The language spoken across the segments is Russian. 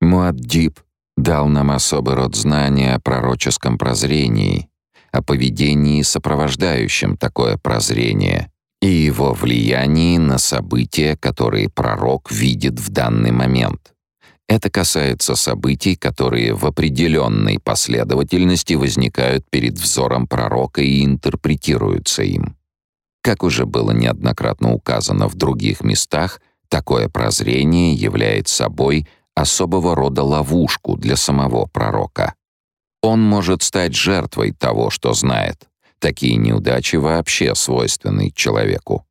Муаддиб дал нам особый род знания о пророческом прозрении, о поведении, сопровождающем такое прозрение, и его влиянии на события, которые пророк видит в данный момент. Это касается событий, которые в определенной последовательности возникают перед взором пророка и интерпретируются им. Как уже было неоднократно указано в других местах, такое прозрение является собой особого рода ловушку для самого пророка. Он может стать жертвой того, что знает. Такие неудачи вообще свойственны человеку.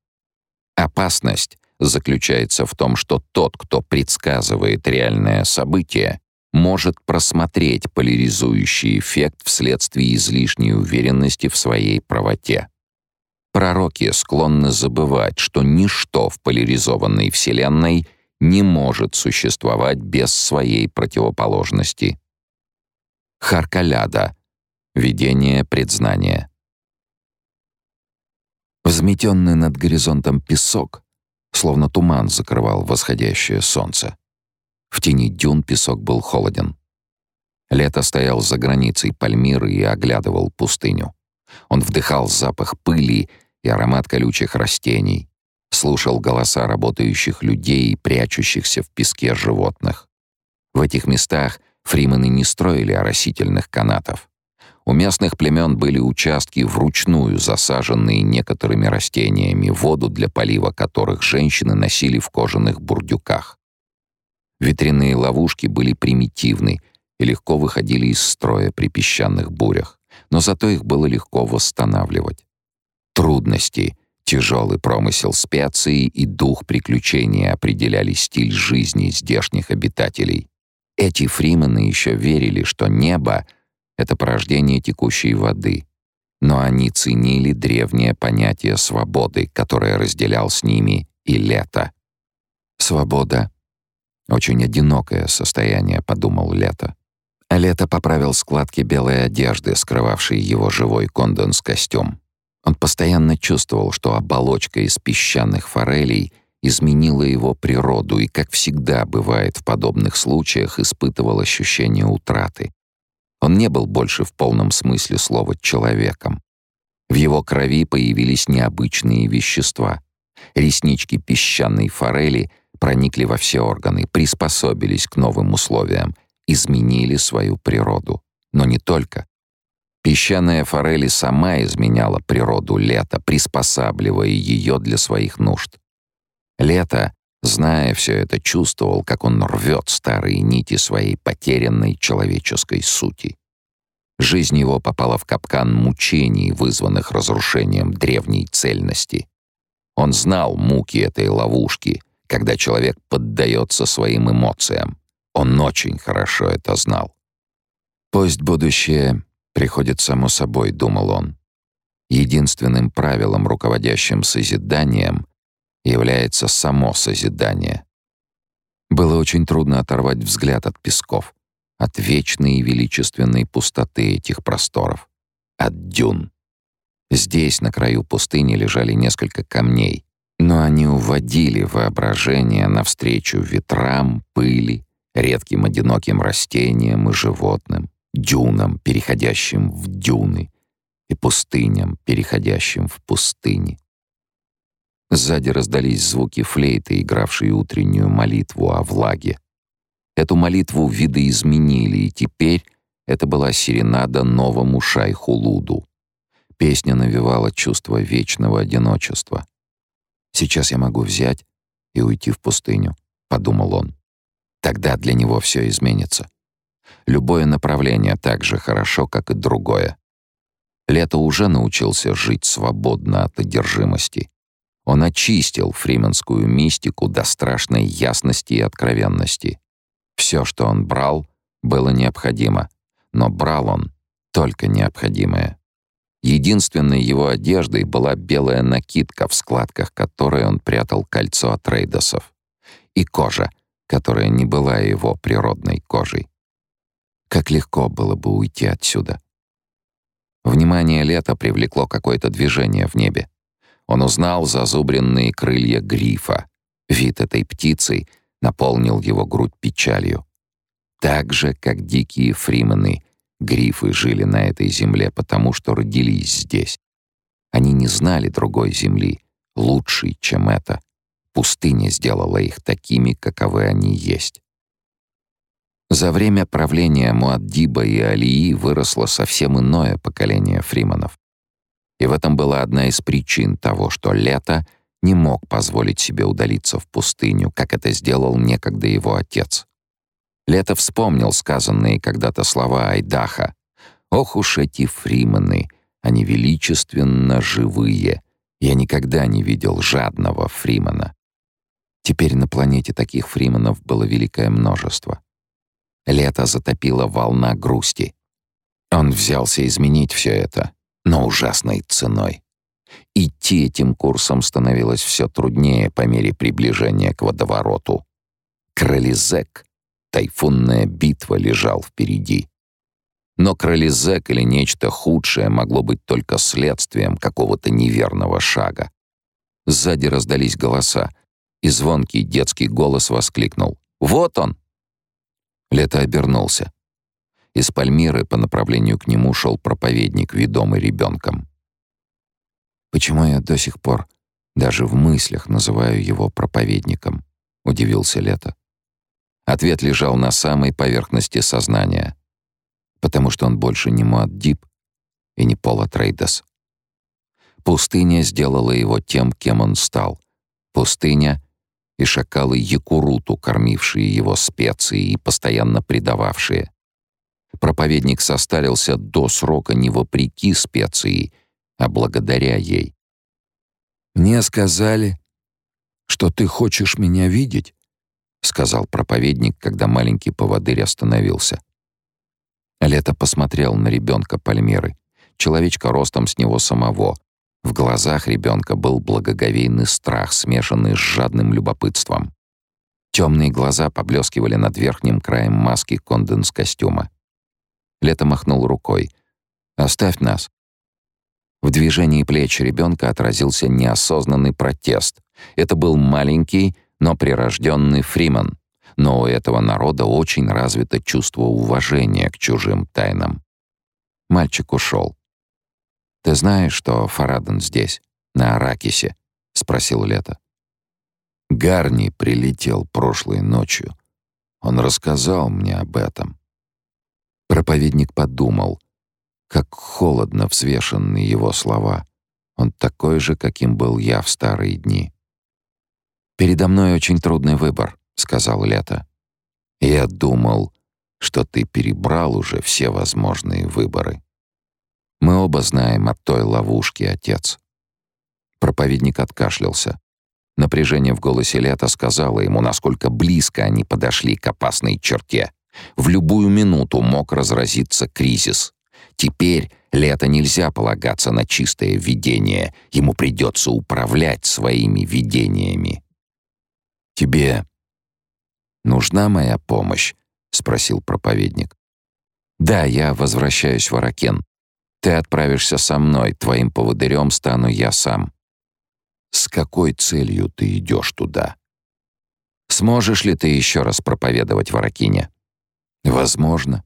Опасность заключается в том, что тот, кто предсказывает реальное событие, может просмотреть поляризующий эффект вследствие излишней уверенности в своей правоте. Пророки склонны забывать, что ничто в поляризованной Вселенной не может существовать без своей противоположности. Харкаляда. Видение предзнания. Взметенный над горизонтом песок, словно туман закрывал восходящее солнце. В тени дюн песок был холоден. Лето стоял за границей Пальмиры и оглядывал пустыню. Он вдыхал запах пыли и аромат колючих растений, слушал голоса работающих людей и прячущихся в песке животных. В этих местах фримены не строили оросительных канатов. У местных племен были участки вручную засаженные некоторыми растениями, воду для полива которых женщины носили в кожаных бурдюках. Ветряные ловушки были примитивны и легко выходили из строя при песчаных бурях, но зато их было легко восстанавливать. Трудности, тяжелый промысел специй и дух приключения определяли стиль жизни здешних обитателей. Эти фримены еще верили, что небо — это порождение текущей воды, но они ценили древнее понятие свободы, которое разделял с ними и лето. Свобода — очень одинокое состояние, подумал Лето. А Лето поправил складки белой одежды, скрывавшей его живой конденс-костюм. Он постоянно чувствовал, что оболочка из песчаных форелей изменила его природу и, как всегда бывает в подобных случаях, испытывал ощущение утраты. Он не был больше в полном смысле слова человеком. В его крови появились необычные вещества. Реснички песчаной форели проникли во все органы, приспособились к новым условиям, изменили свою природу. Но не только. Песчаная форель сама изменяла природу лета, приспосабливая ее для своих нужд. Лето, зная все это, чувствовал, как он рвет старые нити своей потерянной человеческой сути. Жизнь его попала в капкан мучений, вызванных разрушением древней цельности. Он знал муки этой ловушки, когда человек поддается своим эмоциям. Он очень хорошо это знал. Пусть будущее приходит само собой, думал он. Единственным правилом, руководящим созиданием, является само созидание. Было очень трудно оторвать взгляд от песков, от вечной и величественной пустоты этих просторов, от дюн. Здесь, на краю пустыни, лежали несколько камней, но они уводили воображение навстречу ветрам, пыли, редким одиноким растениям и животным дюнам, переходящим в дюны, и пустыням, переходящим в пустыни. Сзади раздались звуки флейты, игравшей утреннюю молитву о влаге. Эту молитву видоизменили, и теперь это была серенада новому шайху Луду. Песня навевала чувство вечного одиночества. «Сейчас я могу взять и уйти в пустыню», — подумал он. «Тогда для него все изменится». Любое направление так же хорошо, как и другое. Лето уже научился жить свободно от одержимости. Он очистил фрименскую мистику до страшной ясности и откровенности. Все, что он брал, было необходимо, но брал он только необходимое. Единственной его одеждой была белая накидка, в складках которой он прятал кольцо от рейдосов, и кожа, которая не была его природной кожей. Как легко было бы уйти отсюда. Внимание лета привлекло какое-то движение в небе. Он узнал зазубренные крылья грифа. Вид этой птицы наполнил его грудь печалью. Так же, как дикие фримены, грифы жили на этой земле, потому что родились здесь. Они не знали другой земли, лучшей, чем это. Пустыня сделала их такими, каковы они есть. За время правления Муаддиба и Алии выросло совсем иное поколение фриманов. И в этом была одна из причин того, что Лето не мог позволить себе удалиться в пустыню, как это сделал некогда его отец. Лето вспомнил сказанные когда-то слова Айдаха. «Ох уж эти фриманы, они величественно живые. Я никогда не видел жадного фримана». Теперь на планете таких фриманов было великое множество. Лето затопила волна грусти. Он взялся изменить все это, но ужасной ценой. Идти этим курсом становилось все труднее по мере приближения к водовороту. Кролизек, тайфунная битва, лежал впереди. Но кролизек или нечто худшее могло быть только следствием какого-то неверного шага. Сзади раздались голоса, и звонкий детский голос воскликнул. «Вот он!» Лето обернулся. Из Пальмиры по направлению к нему шел проповедник, ведомый ребенком. «Почему я до сих пор даже в мыслях называю его проповедником?» — удивился Лето. Ответ лежал на самой поверхности сознания. Потому что он больше не Муаддиб и не Пола Трейдес. Пустыня сделала его тем, кем он стал. Пустыня и шакалы Якуруту, кормившие его специи и постоянно предававшие. Проповедник состарился до срока не вопреки специи, а благодаря ей. «Мне сказали, что ты хочешь меня видеть», — сказал проповедник, когда маленький поводырь остановился. Лето посмотрел на ребенка Пальмеры, человечка ростом с него самого, в глазах ребенка был благоговейный страх, смешанный с жадным любопытством. Темные глаза поблескивали над верхним краем маски конденс-костюма. Лето махнул рукой. «Оставь нас». В движении плеч ребенка отразился неосознанный протест. Это был маленький, но прирожденный Фриман. Но у этого народа очень развито чувство уважения к чужим тайнам. Мальчик ушел. «Ты знаешь, что Фараден здесь, на Аракисе?» — спросил Лето. Гарни прилетел прошлой ночью. Он рассказал мне об этом. Проповедник подумал, как холодно взвешены его слова. Он такой же, каким был я в старые дни. «Передо мной очень трудный выбор», — сказал Лето. «Я думал, что ты перебрал уже все возможные выборы». Мы оба знаем о той ловушке, отец. Проповедник откашлялся. Напряжение в голосе Лета сказало ему, насколько близко они подошли к опасной черте. В любую минуту мог разразиться кризис. Теперь Лето нельзя полагаться на чистое видение, ему придется управлять своими видениями. «Тебе нужна моя помощь?» — спросил проповедник. «Да, я возвращаюсь в Аракен. Ты отправишься со мной, твоим поводырем стану я сам. С какой целью ты идешь туда? Сможешь ли ты еще раз проповедовать в Аракине? Возможно.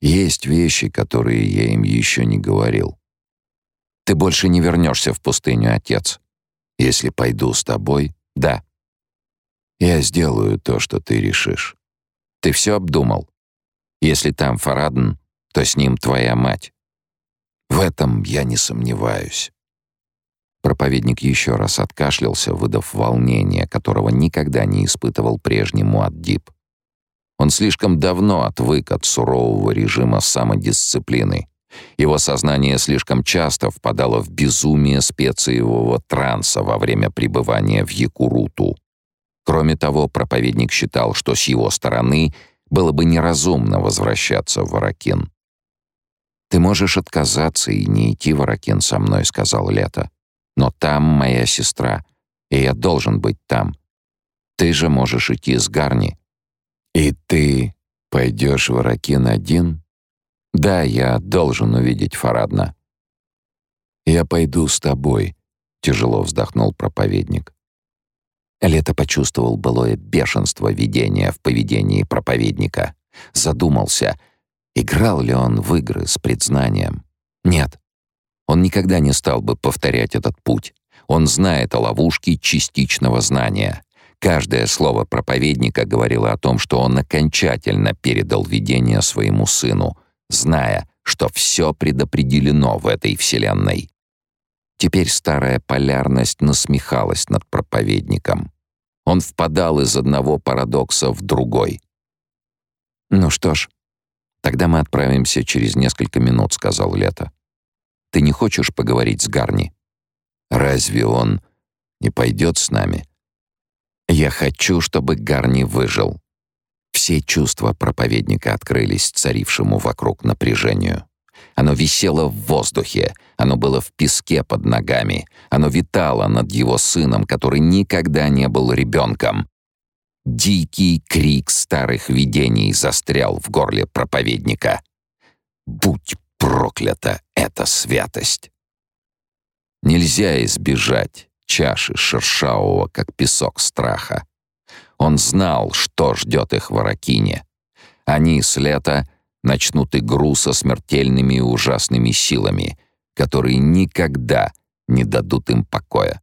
Есть вещи, которые я им еще не говорил. Ты больше не вернешься в пустыню, отец. Если пойду с тобой, да. Я сделаю то, что ты решишь. Ты все обдумал? Если там Фарадн, то с ним твоя мать. В этом я не сомневаюсь. Проповедник еще раз откашлялся, выдав волнение, которого никогда не испытывал прежний Муаддиб. Он слишком давно отвык от сурового режима самодисциплины. Его сознание слишком часто впадало в безумие специевого транса во время пребывания в Якуруту. Кроме того, проповедник считал, что с его стороны было бы неразумно возвращаться в Аракин. «Ты можешь отказаться и не идти в Аракин со мной», — сказал Лето. «Но там моя сестра, и я должен быть там. Ты же можешь идти с Гарни». «И ты пойдешь в Аракин один?» «Да, я должен увидеть Фарадна». «Я пойду с тобой», — тяжело вздохнул проповедник. Лето почувствовал былое бешенство видения в поведении проповедника. Задумался, играл ли он в игры с предзнанием. Нет. Он никогда не стал бы повторять этот путь. Он знает о ловушке частичного знания. Каждое слово проповедника говорило о том, что он окончательно передал видение своему сыну, зная, что все предопределено в этой вселенной. Теперь старая полярность насмехалась над проповедником. Он впадал из одного парадокса в другой. «Ну что ж, тогда мы отправимся через несколько минут», — сказал Лето. «Ты не хочешь поговорить с Гарни?» «Разве он не пойдет с нами?» «Я хочу, чтобы Гарни выжил». Все чувства проповедника открылись царившему вокруг напряжению. Оно висело в воздухе, оно было в песке под ногами, оно витало над его сыном, который никогда не был ребенком. Дикий крик старых видений застрял в горле проповедника. «Будь проклята эта святость!» Нельзя избежать чаши шершавого, как песок страха. Он знал, что ждет их в Аракине. Они с лета начнут игру со смертельными и ужасными силами, которые никогда не дадут им покоя.